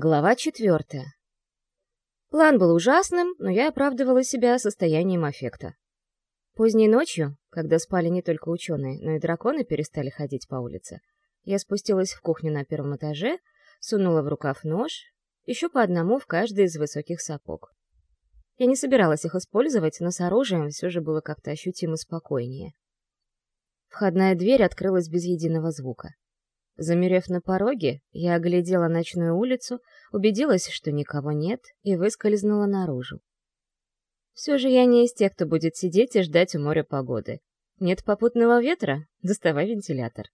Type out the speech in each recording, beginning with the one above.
Глава четвертая. План был ужасным, но я оправдывала себя состоянием аффекта. Поздней ночью, когда спали не только ученые, но и драконы перестали ходить по улице, я спустилась в кухню на первом этаже, сунула в рукав нож, еще по одному в каждый из высоких сапог. Я не собиралась их использовать, но с оружием все же было как-то ощутимо спокойнее. Входная дверь открылась без единого звука. Замерев на пороге, я оглядела ночную улицу, убедилась, что никого нет, и выскользнула наружу. Все же я не из тех, кто будет сидеть и ждать у моря погоды. Нет попутного ветра? Доставай вентилятор.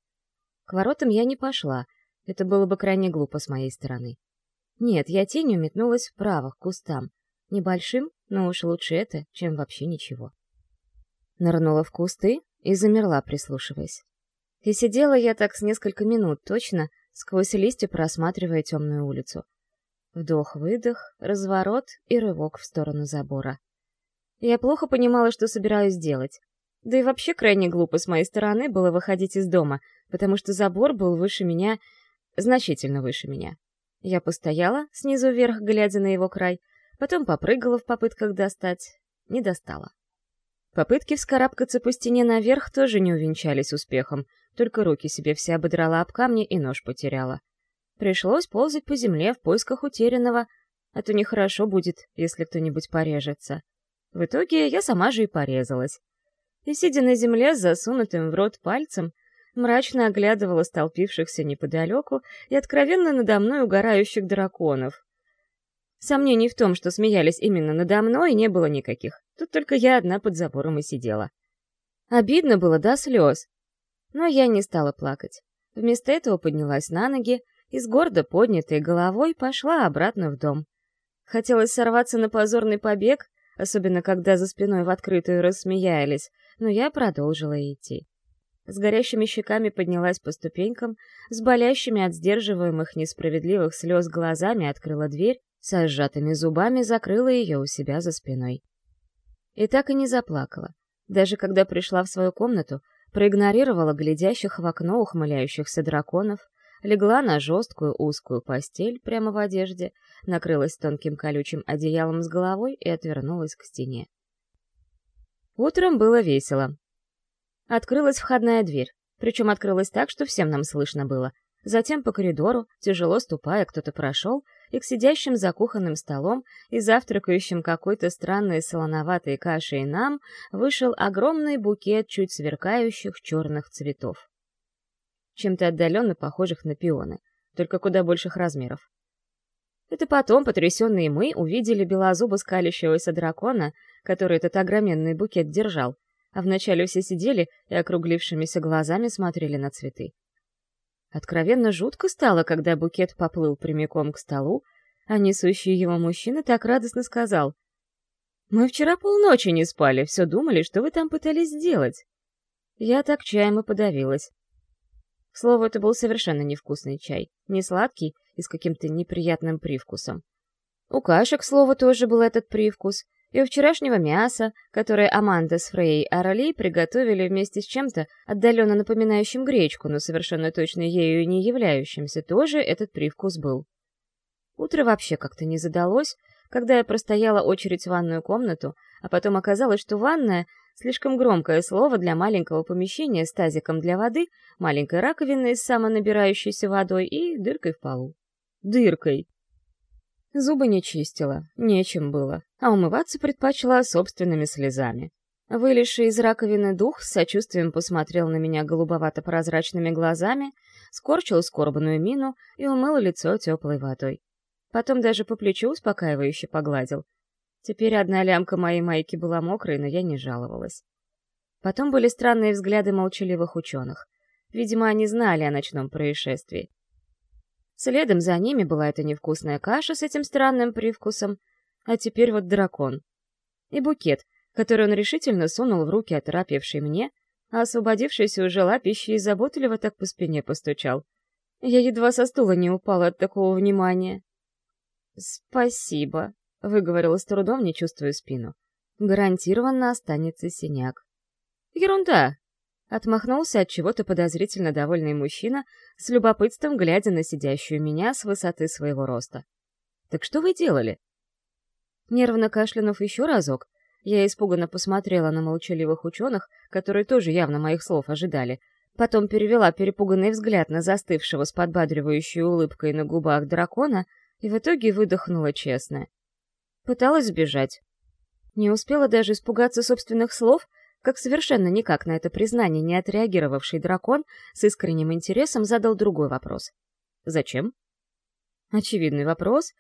К воротам я не пошла, это было бы крайне глупо с моей стороны. Нет, я тенью метнулась вправо, к кустам. Небольшим, но уж лучше это, чем вообще ничего. Нырнула в кусты и замерла, прислушиваясь. И сидела я так с несколько минут, точно, сквозь листья просматривая темную улицу. Вдох-выдох, разворот и рывок в сторону забора. Я плохо понимала, что собираюсь делать. Да и вообще крайне глупо с моей стороны было выходить из дома, потому что забор был выше меня, значительно выше меня. Я постояла, снизу вверх, глядя на его край, потом попрыгала в попытках достать. Не достала. Попытки вскарабкаться по стене наверх тоже не увенчались успехом, только руки себе все ободрала об камни и нож потеряла. Пришлось ползать по земле в поисках утерянного, а то нехорошо будет, если кто-нибудь порежется. В итоге я сама же и порезалась. И, сидя на земле с засунутым в рот пальцем, мрачно оглядывала столпившихся неподалеку и откровенно надо мной угорающих драконов. Сомнений в том, что смеялись именно надо мной, не было никаких. Тут только я одна под забором и сидела. Обидно было до слез. Но я не стала плакать. Вместо этого поднялась на ноги и с гордо поднятой головой пошла обратно в дом. Хотелось сорваться на позорный побег, особенно когда за спиной в открытую рассмеялись, но я продолжила идти. С горящими щеками поднялась по ступенькам, с болящими от сдерживаемых несправедливых слез глазами открыла дверь, со сжатыми зубами закрыла ее у себя за спиной. И так и не заплакала. Даже когда пришла в свою комнату, проигнорировала глядящих в окно ухмыляющихся драконов, легла на жесткую узкую постель прямо в одежде, накрылась тонким колючим одеялом с головой и отвернулась к стене. Утром было весело. Открылась входная дверь, причем открылась так, что всем нам слышно было. Затем по коридору, тяжело ступая, кто-то прошел, и к сидящим за кухонным столом и завтракающим какой-то странной солоноватой кашей нам вышел огромный букет чуть сверкающих черных цветов. Чем-то отдаленно похожих на пионы, только куда больших размеров. Это потом, потрясенные мы, увидели белозубо скалящегося дракона, который этот огроменный букет держал, а вначале все сидели и округлившимися глазами смотрели на цветы. Откровенно жутко стало, когда букет поплыл прямиком к столу, а несущий его мужчина так радостно сказал. «Мы вчера полночи не спали, все думали, что вы там пытались сделать». Я так чаем и подавилась. К слову, это был совершенно невкусный чай, не сладкий и с каким-то неприятным привкусом. У каши, к слову, тоже был этот привкус, и у вчерашнего мяса, которое Аманда с Фрей Ороли приготовили вместе с чем-то, отдаленно напоминающим гречку, но совершенно точно ею не являющимся, тоже этот привкус был. Утро вообще как-то не задалось, когда я простояла очередь в ванную комнату, а потом оказалось, что ванная — слишком громкое слово для маленького помещения с тазиком для воды, маленькой раковиной с самонабирающейся водой и дыркой в полу. Дыркой! Зубы не чистила, нечем было, а умываться предпочла собственными слезами. Вылезший из раковины дух с сочувствием посмотрел на меня голубовато-прозрачными глазами, скорчил скорбную мину и умыл лицо теплой водой. Потом даже по плечу успокаивающе погладил. Теперь одна лямка моей майки была мокрой, но я не жаловалась. Потом были странные взгляды молчаливых ученых. Видимо, они знали о ночном происшествии. Следом за ними была эта невкусная каша с этим странным привкусом, а теперь вот дракон. И букет, который он решительно сунул в руки оторапевшей мне, а освободившийся уже лапищей заботливо так по спине постучал. Я едва со стула не упала от такого внимания. «Спасибо», — выговорила с трудом, не чувствуя спину. «Гарантированно останется синяк». «Ерунда!» Отмахнулся от чего-то подозрительно довольный мужчина, с любопытством глядя на сидящую меня с высоты своего роста. Так что вы делали?» Нервно кашлянув еще разок, я испуганно посмотрела на молчаливых ученых, которые тоже явно моих слов ожидали, потом перевела перепуганный взгляд на застывшего с подбадривающей улыбкой на губах дракона и в итоге выдохнула честно. Пыталась сбежать. Не успела даже испугаться собственных слов, как совершенно никак на это признание не отреагировавший дракон с искренним интересом задал другой вопрос. «Зачем?» Очевидный вопрос,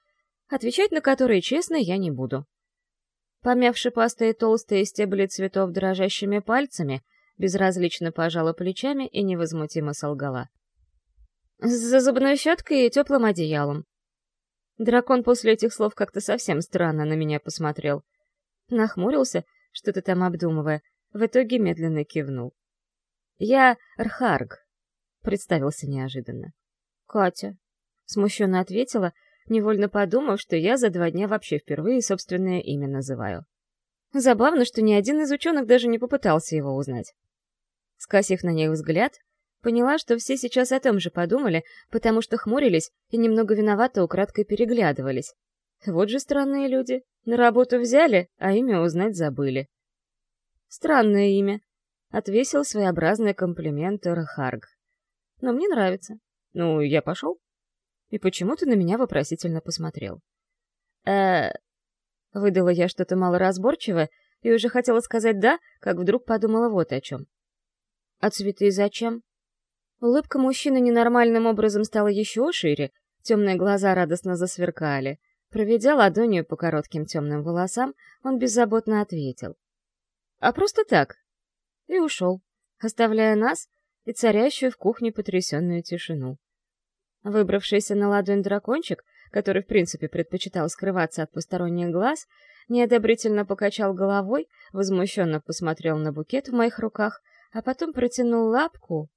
отвечать на который честно я не буду. Помяв шипастые толстые стебли цветов дрожащими пальцами, безразлично пожала плечами и невозмутимо солгала. «За зубной щеткой и теплым одеялом». Дракон после этих слов как-то совсем странно на меня посмотрел. Нахмурился, что-то там обдумывая, в итоге медленно кивнул. «Я Рхарг», — представился неожиданно. «Катя», — смущенно ответила, невольно подумав, что я за два дня вообще впервые собственное имя называю. Забавно, что ни один из ученых даже не попытался его узнать. Скосив на них взгляд, поняла, что все сейчас о том же подумали, потому что хмурились и немного виновато украдкой переглядывались. Вот же странные люди. На работу взяли, а имя узнать забыли. Странное имя. Отвесил своеобразный комплимент Рахарг. Но мне нравится. Ну, я пошел. И почему ты на меня вопросительно посмотрел? э Выдала я что-то малоразборчивое и уже хотела сказать «да», как вдруг подумала вот о чем. «А цветы зачем?» Улыбка мужчины ненормальным образом стала еще шире, темные глаза радостно засверкали. Проведя ладонью по коротким темным волосам, он беззаботно ответил. А просто так. И ушел, оставляя нас и царящую в кухне потрясенную тишину. Выбравшийся на ладонь дракончик, который в принципе предпочитал скрываться от посторонних глаз, неодобрительно покачал головой, возмущенно посмотрел на букет в моих руках, а потом протянул лапку.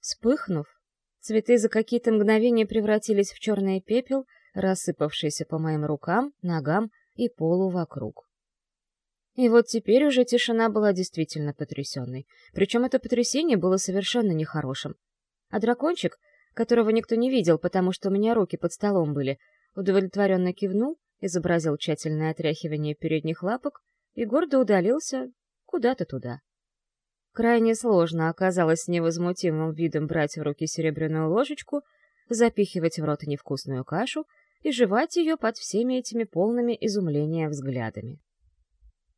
Вспыхнув, цветы за какие-то мгновения превратились в черный пепел, рассыпавшийся по моим рукам, ногам и полу вокруг. И вот теперь уже тишина была действительно потрясенной. Причем это потрясение было совершенно нехорошим. А дракончик, которого никто не видел, потому что у меня руки под столом были, удовлетворенно кивнул, изобразил тщательное отряхивание передних лапок и гордо удалился куда-то туда. Крайне сложно оказалось с невозмутимым видом брать в руки серебряную ложечку, запихивать в рот невкусную кашу и жевать ее под всеми этими полными изумления взглядами.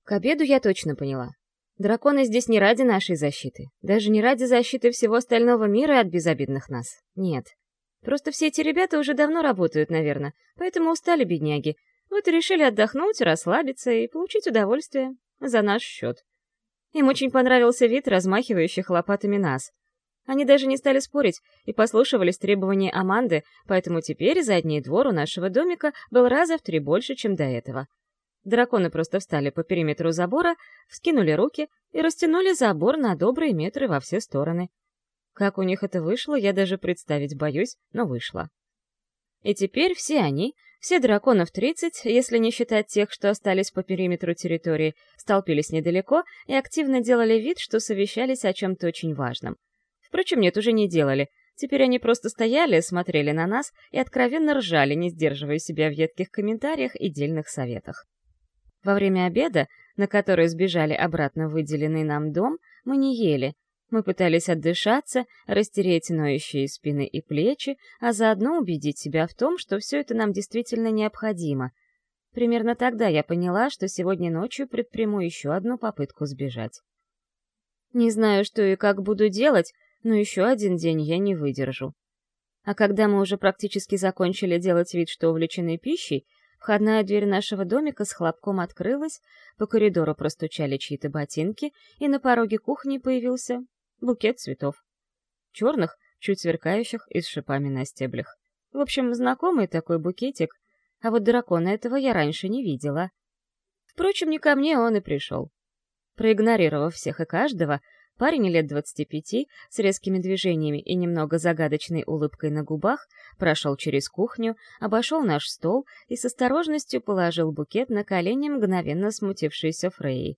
К обеду я точно поняла. Драконы здесь не ради нашей защиты, даже не ради защиты всего остального мира от безобидных нас. Нет. Просто все эти ребята уже давно работают, наверное, поэтому устали бедняги. Вот и решили отдохнуть, расслабиться и получить удовольствие за наш счет. Им очень понравился вид размахивающих лопатами нас. Они даже не стали спорить и послушивались требований Аманды, поэтому теперь задний двор у нашего домика был раза в три больше, чем до этого — Драконы просто встали по периметру забора, вскинули руки и растянули забор на добрые метры во все стороны. Как у них это вышло, я даже представить боюсь, но вышло. И теперь все они, все драконов 30, если не считать тех, что остались по периметру территории, столпились недалеко и активно делали вид, что совещались о чем-то очень важном. Впрочем, нет, уже не делали. Теперь они просто стояли, смотрели на нас и откровенно ржали, не сдерживая себя в едких комментариях и дельных советах. Во время обеда, на который сбежали обратно в выделенный нам дом, мы не ели. Мы пытались отдышаться, растереть ноющие спины и плечи, а заодно убедить себя в том, что все это нам действительно необходимо. Примерно тогда я поняла, что сегодня ночью предприму еще одну попытку сбежать. Не знаю, что и как буду делать, но еще один день я не выдержу. А когда мы уже практически закончили делать вид, что увлечены пищей, Входная дверь нашего домика с хлопком открылась, по коридору простучали чьи-то ботинки, и на пороге кухни появился букет цветов. Черных, чуть сверкающих и с шипами на стеблях. В общем, знакомый такой букетик, а вот дракона этого я раньше не видела. Впрочем, не ко мне он и пришел. Проигнорировав всех и каждого, Парень лет двадцати пяти, с резкими движениями и немного загадочной улыбкой на губах, прошел через кухню, обошел наш стол и с осторожностью положил букет на колени мгновенно смутившейся Фрей.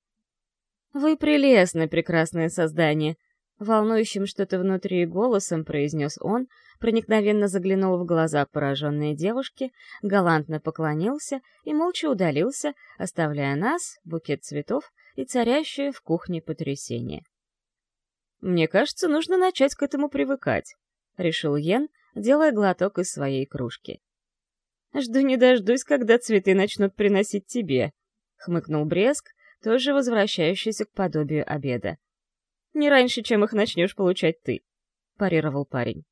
«Вы прелестное прекрасное создание!» Волнующим что-то внутри голосом произнес он, проникновенно заглянул в глаза пораженной девушки, галантно поклонился и молча удалился, оставляя нас, букет цветов и царящее в кухне потрясение. «Мне кажется, нужно начать к этому привыкать», — решил Йен, делая глоток из своей кружки. «Жду не дождусь, когда цветы начнут приносить тебе», — хмыкнул Бреск, тоже возвращающийся к подобию обеда. «Не раньше, чем их начнешь получать ты», — парировал парень.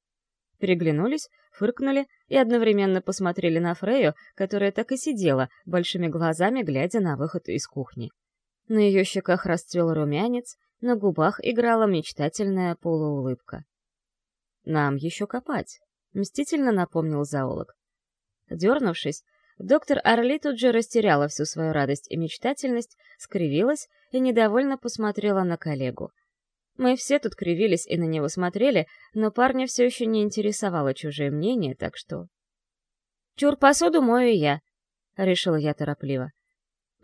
Переглянулись, фыркнули и одновременно посмотрели на Фрею, которая так и сидела, большими глазами глядя на выход из кухни. На ее щеках расцвел румянец, на губах играла мечтательная полуулыбка. «Нам еще копать», — мстительно напомнил зоолог. Дернувшись, доктор Орли тут же растеряла всю свою радость и мечтательность, скривилась и недовольно посмотрела на коллегу. Мы все тут кривились и на него смотрели, но парня все еще не интересовало чужое мнение, так что... «Чур, посуду мою я», — решила я торопливо.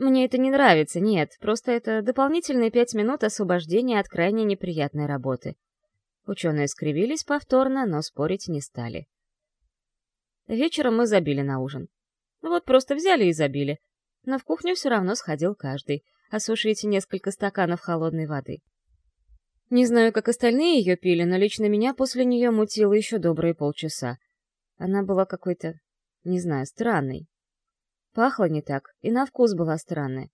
Мне это не нравится, нет, просто это дополнительные пять минут освобождения от крайне неприятной работы. Ученые скривились повторно, но спорить не стали. Вечером мы забили на ужин. Вот просто взяли и забили. Но в кухню все равно сходил каждый, осушить несколько стаканов холодной воды. Не знаю, как остальные ее пили, но лично меня после нее мутило еще добрые полчаса. Она была какой-то, не знаю, странной. Пахло не так, и на вкус была странная.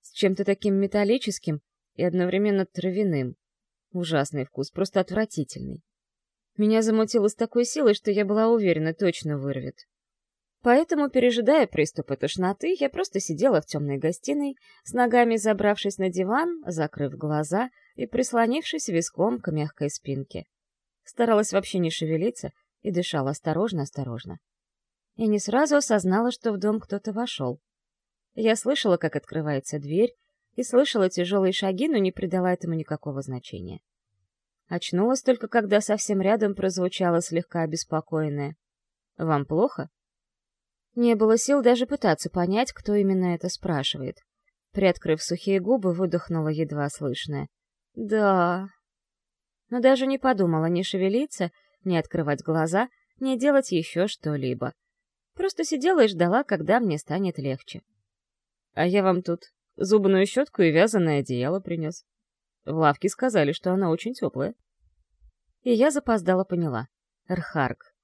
С чем-то таким металлическим и одновременно травяным. Ужасный вкус, просто отвратительный. Меня замутило с такой силой, что я была уверена, точно вырвет. Поэтому, пережидая приступы тошноты, я просто сидела в темной гостиной, с ногами забравшись на диван, закрыв глаза и прислонившись виском к мягкой спинке. Старалась вообще не шевелиться и дышала осторожно-осторожно и не сразу осознала, что в дом кто-то вошел. Я слышала, как открывается дверь, и слышала тяжелые шаги, но не придала этому никакого значения. Очнулась только, когда совсем рядом прозвучало слегка обеспокоенное. «Вам плохо?» Не было сил даже пытаться понять, кто именно это спрашивает. Приоткрыв сухие губы, выдохнула едва слышное. «Да...» Но даже не подумала ни шевелиться, ни открывать глаза, ни делать еще что-либо. Просто сидела и ждала, когда мне станет легче. А я вам тут зубную щетку и вязаное одеяло принес. В лавке сказали, что она очень теплая. И я запоздала поняла. Рхарк.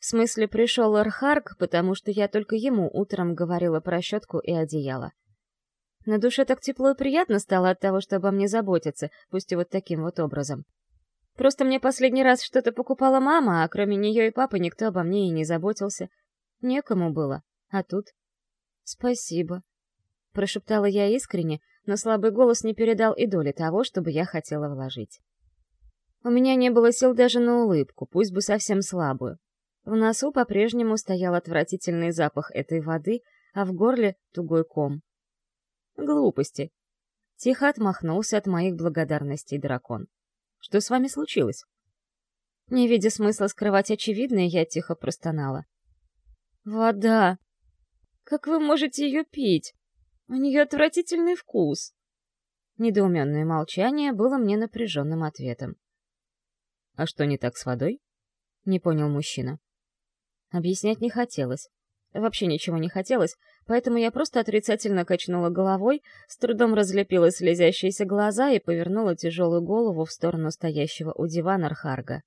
В смысле, пришел Рхарк, потому что я только ему утром говорила про щетку и одеяло. На душе так тепло и приятно стало от того, что обо мне заботятся, пусть и вот таким вот образом. Просто мне последний раз что-то покупала мама, а кроме нее и папы никто обо мне и не заботился — Некому было, а тут... «Спасибо», — прошептала я искренне, но слабый голос не передал и доли того, чтобы я хотела вложить. У меня не было сил даже на улыбку, пусть бы совсем слабую. В носу по-прежнему стоял отвратительный запах этой воды, а в горле — тугой ком. «Глупости!» Тихо отмахнулся от моих благодарностей дракон. «Что с вами случилось?» Не видя смысла скрывать очевидное, я тихо простонала. Вода. Как вы можете ее пить? У нее отвратительный вкус. Недоуменное молчание было мне напряженным ответом. «А что не так с водой?» — не понял мужчина. Объяснять не хотелось. Вообще ничего не хотелось, поэтому я просто отрицательно качнула головой, с трудом разлепила слезящиеся глаза и повернула тяжелую голову в сторону стоящего у дивана Архарга.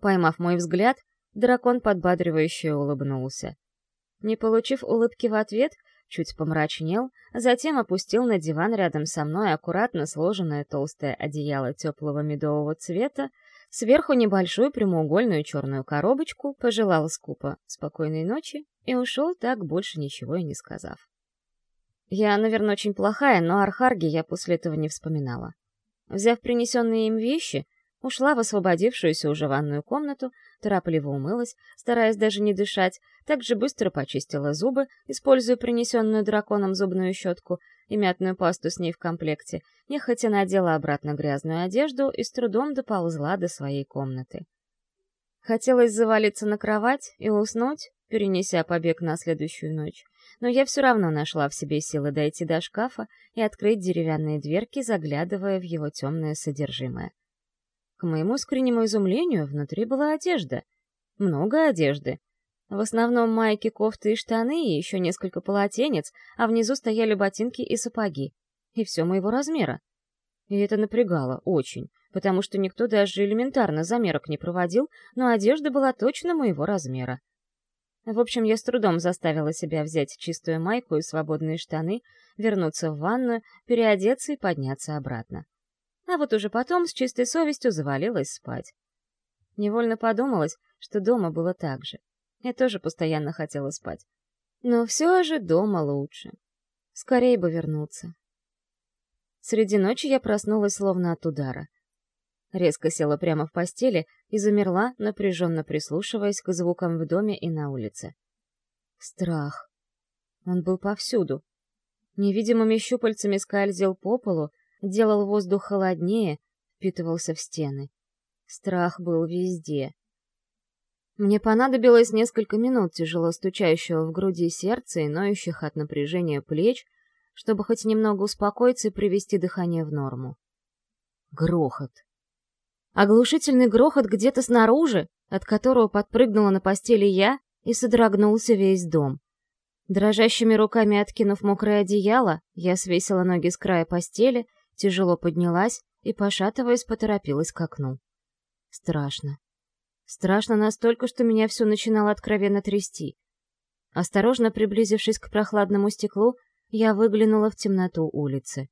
Поймав мой взгляд, Дракон подбадривающе улыбнулся. Не получив улыбки в ответ, чуть помрачнел, затем опустил на диван рядом со мной аккуратно сложенное толстое одеяло теплого медового цвета, сверху небольшую прямоугольную черную коробочку, пожелал скупо спокойной ночи и ушел так, больше ничего и не сказав. Я, наверное, очень плохая, но Архарги я после этого не вспоминала. Взяв принесенные им вещи, ушла в освободившуюся уже ванную комнату, торопливо умылась, стараясь даже не дышать, также быстро почистила зубы, используя принесенную драконом зубную щетку и мятную пасту с ней в комплекте, нехотя надела обратно грязную одежду и с трудом доползла до своей комнаты. Хотелось завалиться на кровать и уснуть, перенеся побег на следующую ночь, но я все равно нашла в себе силы дойти до шкафа и открыть деревянные дверки, заглядывая в его темное содержимое. К моему искреннему изумлению, внутри была одежда. Много одежды. В основном майки, кофты и штаны, и еще несколько полотенец, а внизу стояли ботинки и сапоги. И все моего размера. И это напрягало очень, потому что никто даже элементарно замерок не проводил, но одежда была точно моего размера. В общем, я с трудом заставила себя взять чистую майку и свободные штаны, вернуться в ванную, переодеться и подняться обратно. А вот уже потом с чистой совестью завалилась спать. Невольно подумалось, что дома было так же. Я тоже постоянно хотела спать. Но все же дома лучше. Скорее бы вернуться. Среди ночи я проснулась словно от удара. Резко села прямо в постели и замерла, напряженно прислушиваясь к звукам в доме и на улице. Страх. Он был повсюду. Невидимыми щупальцами скользил по полу, делал воздух холоднее, впитывался в стены. Страх был везде. Мне понадобилось несколько минут тяжело стучащего в груди сердца и ноющих от напряжения плеч, чтобы хоть немного успокоиться и привести дыхание в норму. Грохот. Оглушительный грохот где-то снаружи, от которого подпрыгнула на постели я, и содрогнулся весь дом. Дрожащими руками откинув мокрое одеяло, я свесила ноги с края постели тяжело поднялась и, пошатываясь, поторопилась к окну. Страшно. Страшно настолько, что меня все начинало откровенно трясти. Осторожно приблизившись к прохладному стеклу, я выглянула в темноту улицы.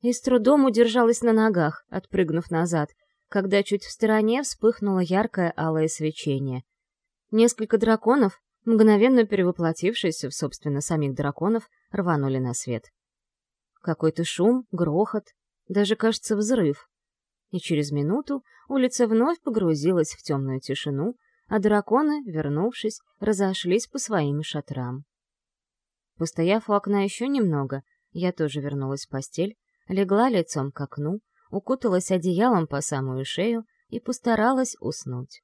И с трудом удержалась на ногах, отпрыгнув назад, когда чуть в стороне вспыхнуло яркое алое свечение. Несколько драконов, мгновенно перевоплотившись в, собственно, самих драконов, рванули на свет. Какой-то шум, грохот, даже, кажется, взрыв. И через минуту улица вновь погрузилась в темную тишину, а драконы, вернувшись, разошлись по своим шатрам. Постояв у окна еще немного, я тоже вернулась в постель, легла лицом к окну, укуталась одеялом по самую шею и постаралась уснуть.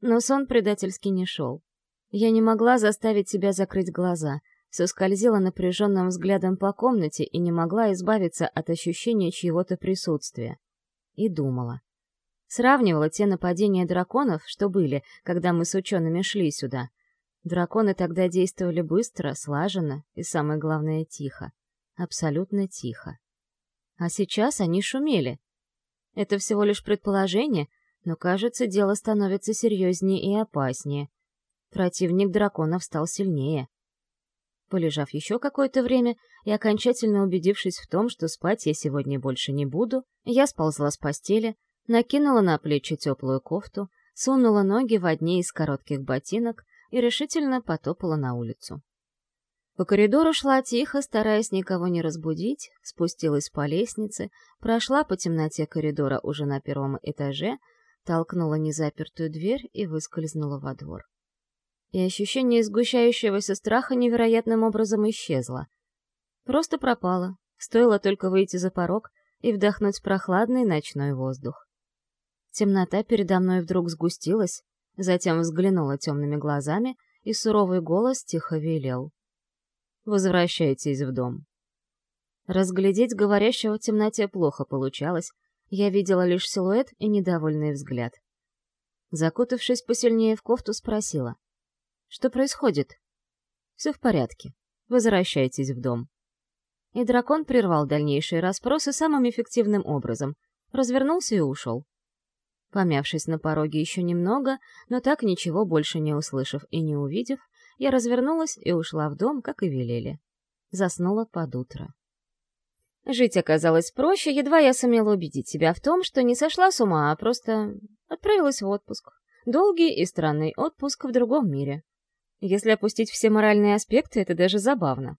Но сон предательски не шел. Я не могла заставить себя закрыть глаза — все скользила напряженным взглядом по комнате и не могла избавиться от ощущения чьего-то присутствия. И думала. Сравнивала те нападения драконов, что были, когда мы с учеными шли сюда. Драконы тогда действовали быстро, слаженно и, самое главное, тихо. Абсолютно тихо. А сейчас они шумели. Это всего лишь предположение, но, кажется, дело становится серьезнее и опаснее. Противник драконов стал сильнее. Полежав еще какое-то время и окончательно убедившись в том, что спать я сегодня больше не буду, я сползла с постели, накинула на плечи теплую кофту, сунула ноги в одни из коротких ботинок и решительно потопала на улицу. По коридору шла тихо, стараясь никого не разбудить, спустилась по лестнице, прошла по темноте коридора уже на первом этаже, толкнула незапертую дверь и выскользнула во двор и ощущение сгущающегося страха невероятным образом исчезло. Просто пропало, стоило только выйти за порог и вдохнуть прохладный ночной воздух. Темнота передо мной вдруг сгустилась, затем взглянула темными глазами, и суровый голос тихо велел. «Возвращайтесь в дом». Разглядеть говорящего в темноте плохо получалось, я видела лишь силуэт и недовольный взгляд. Закутавшись посильнее в кофту, спросила. Что происходит? Все в порядке. Возвращайтесь в дом. И дракон прервал дальнейшие расспросы самым эффективным образом. Развернулся и ушел. Помявшись на пороге еще немного, но так ничего больше не услышав и не увидев, я развернулась и ушла в дом, как и велели. Заснула под утро. Жить оказалось проще, едва я сумела убедить себя в том, что не сошла с ума, а просто отправилась в отпуск. Долгий и странный отпуск в другом мире. Если опустить все моральные аспекты, это даже забавно.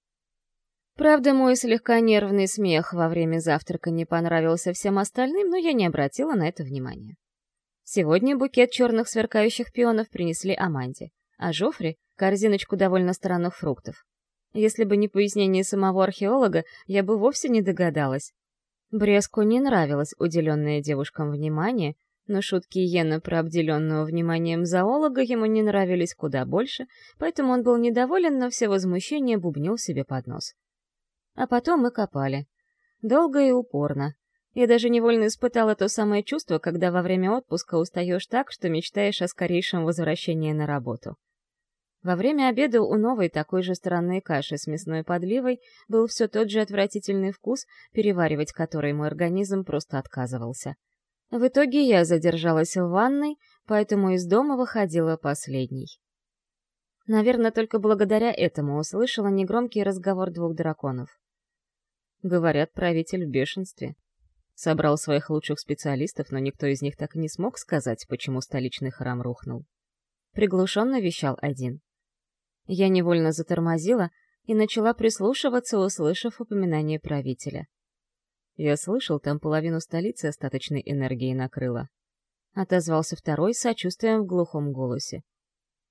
Правда, мой слегка нервный смех во время завтрака не понравился всем остальным, но я не обратила на это внимания. Сегодня букет черных сверкающих пионов принесли Аманде, а Жофри — корзиночку довольно странных фруктов. Если бы не пояснение самого археолога, я бы вовсе не догадалась. Бреску не нравилось уделенное девушкам внимание, но шутки Йена про обделенного вниманием зоолога ему не нравились куда больше, поэтому он был недоволен, но все возмущения бубнил себе под нос. А потом мы копали. Долго и упорно. Я даже невольно испытала то самое чувство, когда во время отпуска устаешь так, что мечтаешь о скорейшем возвращении на работу. Во время обеда у новой такой же странной каши с мясной подливой был все тот же отвратительный вкус, переваривать который мой организм просто отказывался. В итоге я задержалась в ванной, поэтому из дома выходила последней. Наверное, только благодаря этому услышала негромкий разговор двух драконов. Говорят, правитель в бешенстве. Собрал своих лучших специалистов, но никто из них так и не смог сказать, почему столичный храм рухнул. Приглушенно вещал один. Я невольно затормозила и начала прислушиваться, услышав упоминание правителя. Я слышал, там половину столицы остаточной энергии накрыло. Отозвался второй с сочувствием в глухом голосе.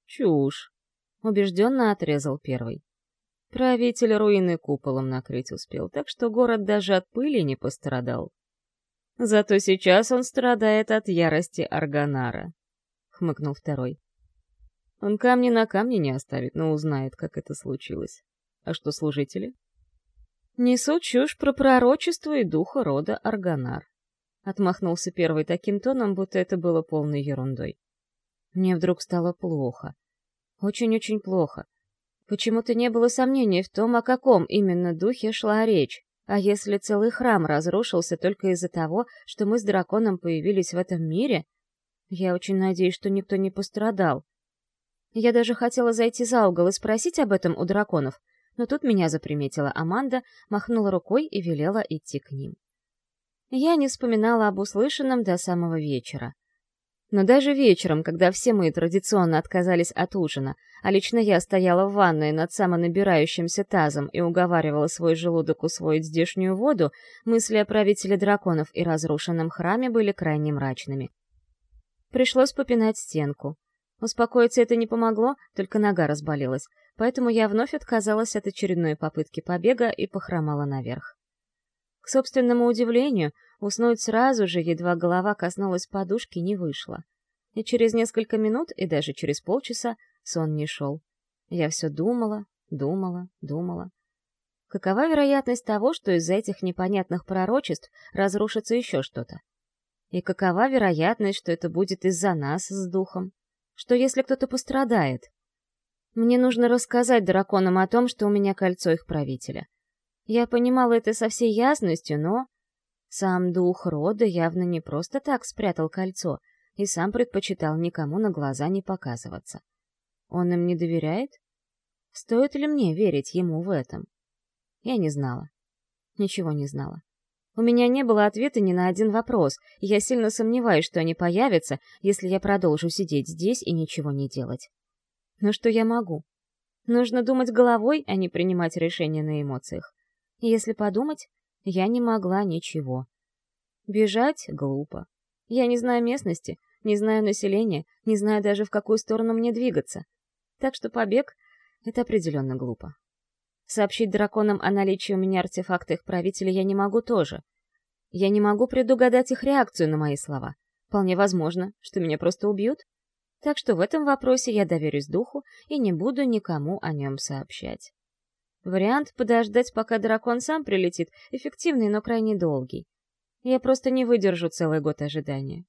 Чушь. Убежденно отрезал первый. Правитель руины куполом накрыть успел, так что город даже от пыли не пострадал. Зато сейчас он страдает от ярости Арганара, — хмыкнул второй. Он камни на камне не оставит, но узнает, как это случилось. А что служители? Несут чушь про пророчество и духа рода Арганар. Отмахнулся первый таким тоном, будто это было полной ерундой. Мне вдруг стало плохо. Очень-очень плохо. Почему-то не было сомнений в том, о каком именно духе шла речь. А если целый храм разрушился только из-за того, что мы с драконом появились в этом мире, я очень надеюсь, что никто не пострадал. Я даже хотела зайти за угол и спросить об этом у драконов, но тут меня заприметила Аманда, махнула рукой и велела идти к ним. Я не вспоминала об услышанном до самого вечера. Но даже вечером, когда все мы традиционно отказались от ужина, а лично я стояла в ванной над самонабирающимся тазом и уговаривала свой желудок усвоить здешнюю воду, мысли о правителе драконов и разрушенном храме были крайне мрачными. Пришлось попинать стенку. Успокоиться это не помогло, только нога разболелась, поэтому я вновь отказалась от очередной попытки побега и похромала наверх. К собственному удивлению, уснуть сразу же, едва голова коснулась подушки, не вышло. И через несколько минут, и даже через полчаса, сон не шел. Я все думала, думала, думала. Какова вероятность того, что из-за этих непонятных пророчеств разрушится еще что-то? И какова вероятность, что это будет из-за нас с духом? Что если кто-то пострадает? Мне нужно рассказать драконам о том, что у меня кольцо их правителя. Я понимала это со всей ясностью, но... Сам дух рода явно не просто так спрятал кольцо и сам предпочитал никому на глаза не показываться. Он им не доверяет? Стоит ли мне верить ему в этом? Я не знала. Ничего не знала. У меня не было ответа ни на один вопрос, и я сильно сомневаюсь, что они появятся, если я продолжу сидеть здесь и ничего не делать. Но что я могу? Нужно думать головой, а не принимать решения на эмоциях. Если подумать, я не могла ничего. Бежать — глупо. Я не знаю местности, не знаю населения, не знаю даже, в какую сторону мне двигаться. Так что побег — это определенно глупо. Сообщить драконам о наличии у меня артефакта их правителя я не могу тоже. Я не могу предугадать их реакцию на мои слова. Вполне возможно, что меня просто убьют. Так что в этом вопросе я доверюсь духу и не буду никому о нем сообщать. Вариант подождать, пока дракон сам прилетит, эффективный, но крайне долгий. Я просто не выдержу целый год ожидания.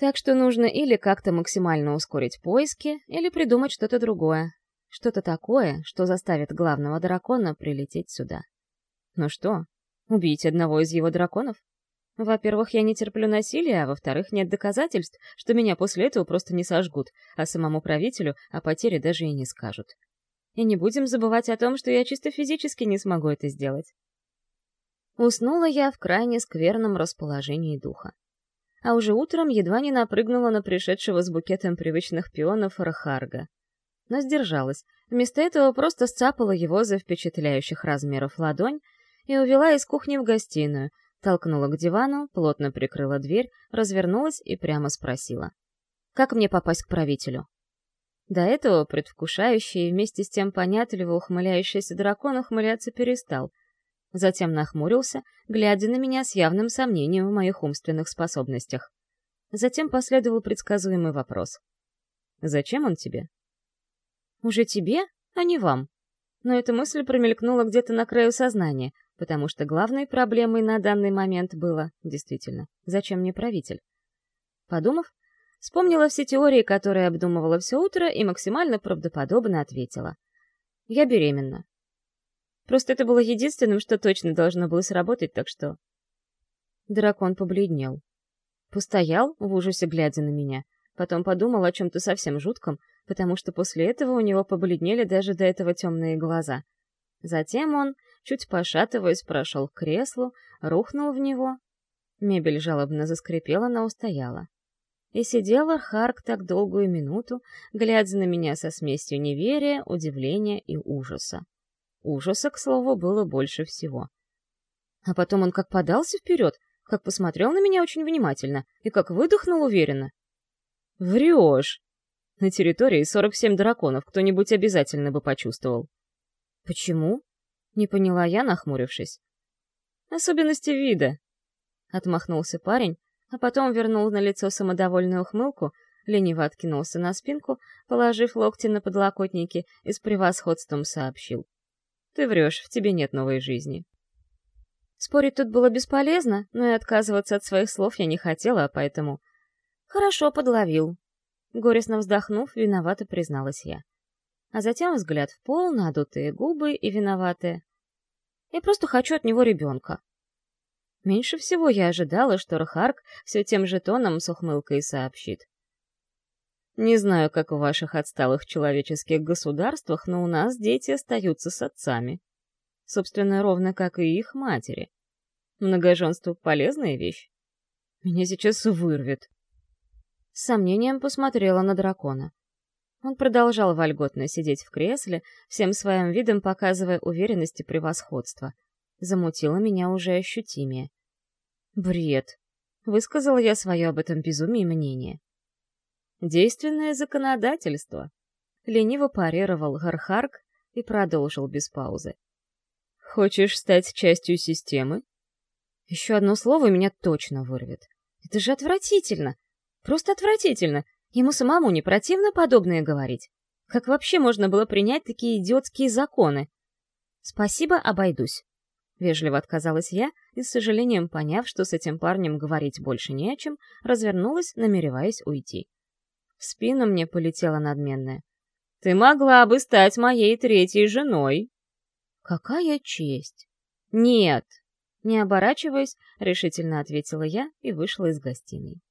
Так что нужно или как-то максимально ускорить поиски, или придумать что-то другое. Что-то такое, что заставит главного дракона прилететь сюда. Ну что, убить одного из его драконов? Во-первых, я не терплю насилия, а во-вторых, нет доказательств, что меня после этого просто не сожгут, а самому правителю о потере даже и не скажут. И не будем забывать о том, что я чисто физически не смогу это сделать. Уснула я в крайне скверном расположении духа. А уже утром едва не напрыгнула на пришедшего с букетом привычных пионов Рахарга. Но сдержалась, вместо этого просто сцапала его за впечатляющих размеров ладонь и увела из кухни в гостиную, толкнула к дивану, плотно прикрыла дверь, развернулась и прямо спросила. «Как мне попасть к правителю?» До этого предвкушающий и вместе с тем понятливо ухмыляющийся дракон ухмыляться перестал. Затем нахмурился, глядя на меня с явным сомнением в моих умственных способностях. Затем последовал предсказуемый вопрос. «Зачем он тебе?» «Уже тебе, а не вам?» Но эта мысль промелькнула где-то на краю сознания, потому что главной проблемой на данный момент было, действительно, зачем мне правитель? Подумав, вспомнила все теории, которые обдумывала все утро, и максимально правдоподобно ответила. Я беременна. Просто это было единственным, что точно должно было сработать, так что... Дракон побледнел. Постоял, в ужасе глядя на меня. Потом подумал о чем-то совсем жутком, потому что после этого у него побледнели даже до этого темные глаза. Затем он, чуть пошатываясь, прошел к креслу, рухнул в него. Мебель жалобно заскрипела, но устояла. И сидела Харк так долгую минуту, глядя на меня со смесью неверия, удивления и ужаса. Ужаса, к слову, было больше всего. А потом он как подался вперед, как посмотрел на меня очень внимательно и как выдохнул уверенно. «Врешь!» На территории 47 драконов кто-нибудь обязательно бы почувствовал. «Почему?» — не поняла я, нахмурившись. «Особенности вида», — отмахнулся парень, а потом вернул на лицо самодовольную ухмылку, лениво откинулся на спинку, положив локти на подлокотники и с превосходством сообщил. «Ты врешь, в тебе нет новой жизни». Спорить тут было бесполезно, но и отказываться от своих слов я не хотела, поэтому... «Хорошо подловил». Горестно вздохнув, виновато призналась я. А затем взгляд в пол, надутые губы и виноватые. «Я просто хочу от него ребенка». Меньше всего я ожидала, что Рхарк все тем же тоном с ухмылкой сообщит. Не знаю, как в ваших отсталых человеческих государствах, но у нас дети остаются с отцами. Собственно, ровно как и их матери. Многоженство — полезная вещь. Меня сейчас вырвет. С сомнением посмотрела на дракона. Он продолжал вольготно сидеть в кресле, всем своим видом показывая уверенность и превосходство. Замутило меня уже ощутимее. Бред. Высказала я свое об этом безумии мнение. Действенное законодательство. Лениво парировал Гархарк и продолжил без паузы. Хочешь стать частью системы? Еще одно слово меня точно вырвет. Это же отвратительно. Просто отвратительно. Ему самому не противно подобное говорить. Как вообще можно было принять такие идиотские законы? Спасибо, обойдусь. Вежливо отказалась я и, с сожалением поняв, что с этим парнем говорить больше не о чем, развернулась, намереваясь уйти. В спину мне полетела надменная. «Ты могла бы стать моей третьей женой!» Какая честь! Нет! Не оборачиваясь, решительно ответила я и вышла из гостиной.